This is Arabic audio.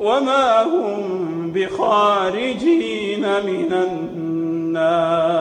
وما هم بخارجين من النار.